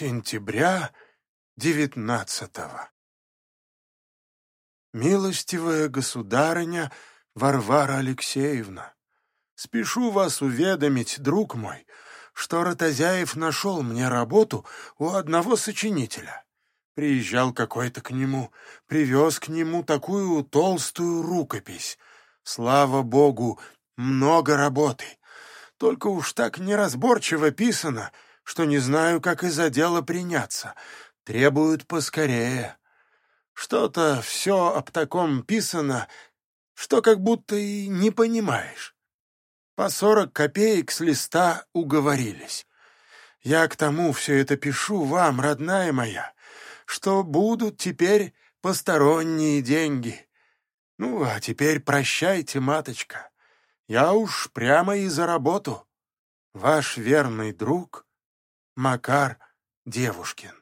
сентября девятнадцатого. Милостивая государыня Варвара Алексеевна, спешу вас уведомить, друг мой, что Ротозяев нашел мне работу у одного сочинителя. Приезжал какой-то к нему, привез к нему такую толстую рукопись. Слава богу, много работы. Только уж так неразборчиво писано, что не знаю, как из-за дела приняться. Требуют поскорее. Что-то все об таком писано, что как будто и не понимаешь. По сорок копеек с листа уговорились. Я к тому все это пишу вам, родная моя, что будут теперь посторонние деньги. Ну, а теперь прощайте, маточка. Я уж прямо и за работу. Ваш верный друг Макар Девушкин.